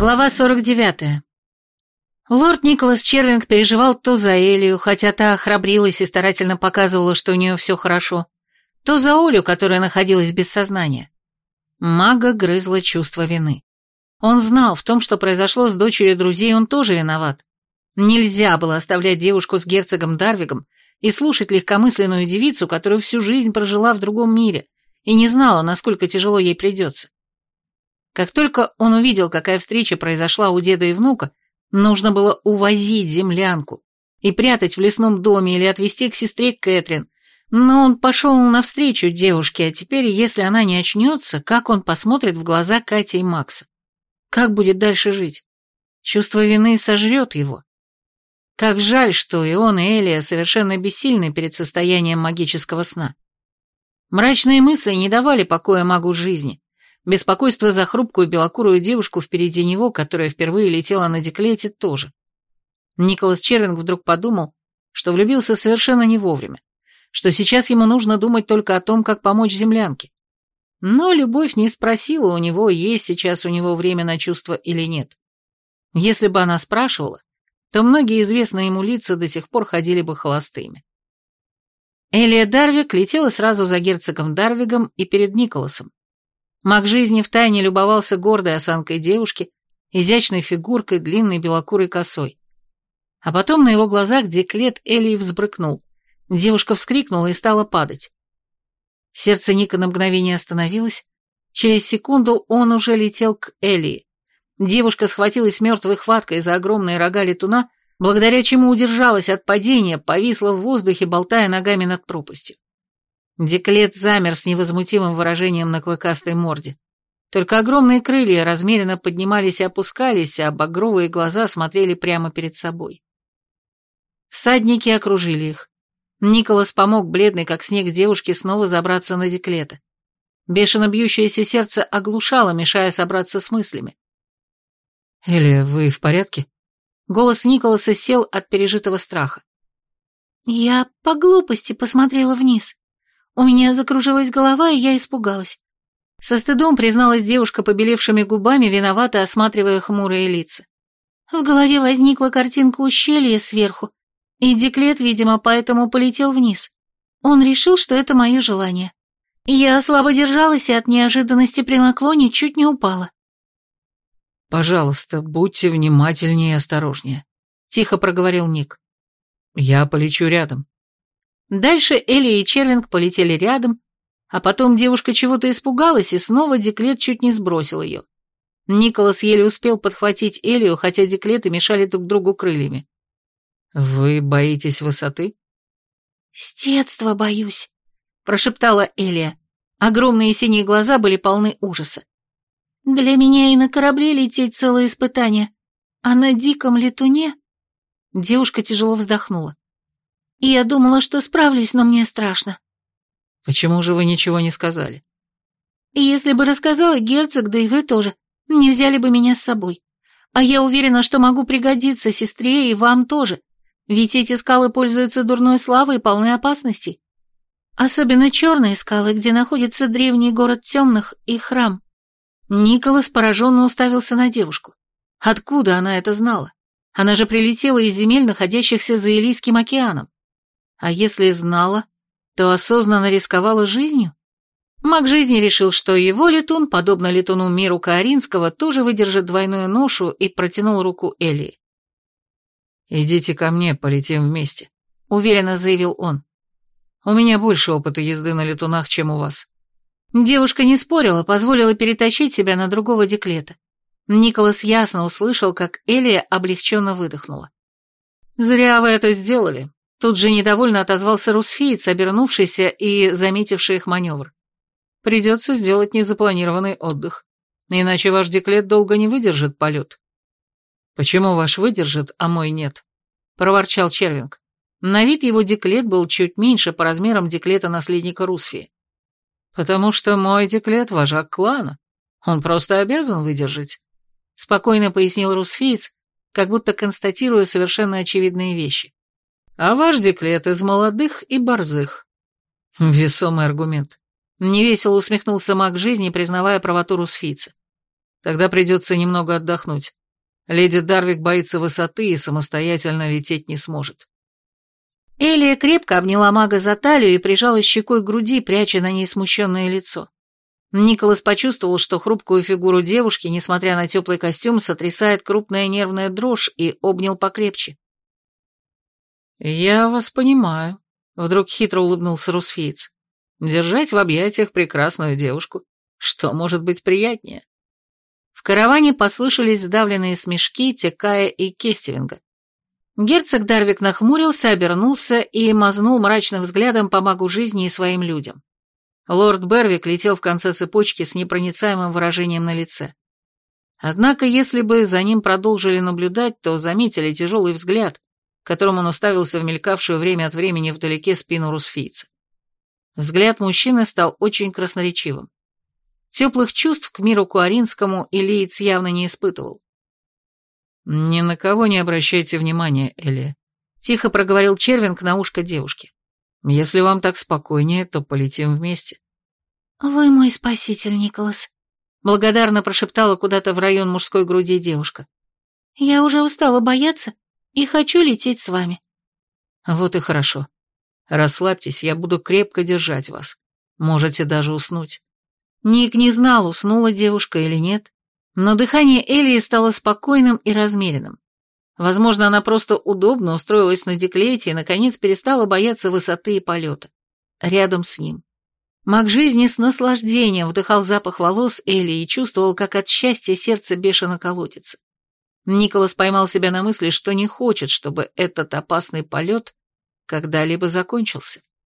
Глава 49. Лорд Николас Черлинг переживал то за Элию, хотя та храбрилась и старательно показывала, что у нее все хорошо, то за Олю, которая находилась без сознания. Мага грызла чувство вины. Он знал, в том, что произошло с дочерью друзей, он тоже виноват. Нельзя было оставлять девушку с герцогом Дарвигом и слушать легкомысленную девицу, которая всю жизнь прожила в другом мире и не знала, насколько тяжело ей придется. Как только он увидел, какая встреча произошла у деда и внука, нужно было увозить землянку и прятать в лесном доме или отвезти к сестре Кэтрин, но он пошел навстречу девушке, а теперь, если она не очнется, как он посмотрит в глаза Кати и Макса? Как будет дальше жить? Чувство вины сожрет его. Как жаль, что и он, и Элия совершенно бессильны перед состоянием магического сна. Мрачные мысли не давали покоя магу жизни. Беспокойство за хрупкую белокурую девушку впереди него, которая впервые летела на деклете, тоже. Николас Червинг вдруг подумал, что влюбился совершенно не вовремя, что сейчас ему нужно думать только о том, как помочь землянке. Но любовь не спросила у него, есть сейчас у него время на чувства или нет. Если бы она спрашивала, то многие известные ему лица до сих пор ходили бы холостыми. Элия Дарвик летела сразу за герцогом Дарвигом и перед Николасом. Маг жизни втайне любовался гордой осанкой девушки, изящной фигуркой, длинной белокурой косой. А потом на его глазах деклет Элии взбрыкнул. Девушка вскрикнула и стала падать. Сердце Ника на мгновение остановилось. Через секунду он уже летел к Элии. Девушка схватилась мертвой хваткой за огромные рога летуна, благодаря чему удержалась от падения, повисла в воздухе, болтая ногами над пропастью. Деклет замер с невозмутимым выражением на клыкастой морде. Только огромные крылья размеренно поднимались и опускались, а багровые глаза смотрели прямо перед собой. Всадники окружили их. Николас помог бледной, как снег девушке, снова забраться на деклета. Бешено бьющееся сердце оглушало, мешая собраться с мыслями. «Элия, вы в порядке?» Голос Николаса сел от пережитого страха. «Я по глупости посмотрела вниз. У меня закружилась голова, и я испугалась. Со стыдом призналась девушка побелевшими губами, виновато осматривая хмурые лица. В голове возникла картинка ущелья сверху, и Деклет, видимо, поэтому полетел вниз. Он решил, что это мое желание. Я слабо держалась и от неожиданности при наклоне чуть не упала. «Пожалуйста, будьте внимательнее и осторожнее», — тихо проговорил Ник. «Я полечу рядом. Дальше Элли и Черлинг полетели рядом, а потом девушка чего-то испугалась, и снова Деклет чуть не сбросил ее. Николас еле успел подхватить Элию, хотя Деклеты мешали друг другу крыльями. «Вы боитесь высоты?» «С детства боюсь», — прошептала Элия. Огромные синие глаза были полны ужаса. «Для меня и на корабле лететь целое испытание, а на диком летуне...» Девушка тяжело вздохнула. Я думала, что справлюсь, но мне страшно. Почему же вы ничего не сказали? Если бы рассказала герцог, да и вы тоже, не взяли бы меня с собой. А я уверена, что могу пригодиться сестре и вам тоже, ведь эти скалы пользуются дурной славой и полны опасностей. Особенно черные скалы, где находится древний город темных и храм. Николас пораженно уставился на девушку. Откуда она это знала? Она же прилетела из земель, находящихся за Элийским океаном. А если знала, то осознанно рисковала жизнью? Маг жизни решил, что его летун, подобно летуну миру Каоринского, тоже выдержит двойную ношу и протянул руку Элии. «Идите ко мне, полетим вместе», — уверенно заявил он. «У меня больше опыта езды на летунах, чем у вас». Девушка не спорила, позволила перетащить себя на другого деклета. Николас ясно услышал, как Элия облегченно выдохнула. «Зря вы это сделали. Тут же недовольно отозвался русфиец, обернувшийся и заметивший их маневр. Придется сделать незапланированный отдых, иначе ваш деклет долго не выдержит полет. Почему ваш выдержит, а мой нет? Проворчал Червинг. На вид его деклет был чуть меньше по размерам деклета наследника Русфии. Потому что мой деклет вожак клана. Он просто обязан выдержать. Спокойно пояснил Русфиец, как будто констатируя совершенно очевидные вещи а ваш деклет из молодых и борзых. Весомый аргумент. Невесело усмехнулся маг жизни, признавая правоту Русфица. Тогда придется немного отдохнуть. Леди Дарвик боится высоты и самостоятельно лететь не сможет. Элия крепко обняла мага за талию и прижала щекой к груди, пряча на ней смущенное лицо. Николас почувствовал, что хрупкую фигуру девушки, несмотря на теплый костюм, сотрясает крупная нервная дрожь и обнял покрепче. «Я вас понимаю», — вдруг хитро улыбнулся Русфиец. «Держать в объятиях прекрасную девушку. Что может быть приятнее?» В караване послышались сдавленные смешки Текая и Кестивинга. Герцог Дарвик нахмурился, обернулся и мазнул мрачным взглядом по магу жизни и своим людям. Лорд Бервик летел в конце цепочки с непроницаемым выражением на лице. Однако, если бы за ним продолжили наблюдать, то заметили тяжелый взгляд, которым он уставился в мелькавшую время от времени вдалеке спину русфийца. Взгляд мужчины стал очень красноречивым. Теплых чувств к миру куаринскому Илиец явно не испытывал. «Ни на кого не обращайте внимания, Элия», — тихо проговорил Червинг на ушко девушки. «Если вам так спокойнее, то полетим вместе». «Вы мой спаситель, Николас», — благодарно прошептала куда-то в район мужской груди девушка. «Я уже устала бояться и хочу лететь с вами». «Вот и хорошо. Расслабьтесь, я буду крепко держать вас. Можете даже уснуть». Ник не знал, уснула девушка или нет, но дыхание Элии стало спокойным и размеренным. Возможно, она просто удобно устроилась на деклете и, наконец, перестала бояться высоты и полета. Рядом с ним. Маг жизни с наслаждением вдыхал запах волос Эли и чувствовал, как от счастья сердце бешено колотится. Николас поймал себя на мысли, что не хочет, чтобы этот опасный полет когда-либо закончился.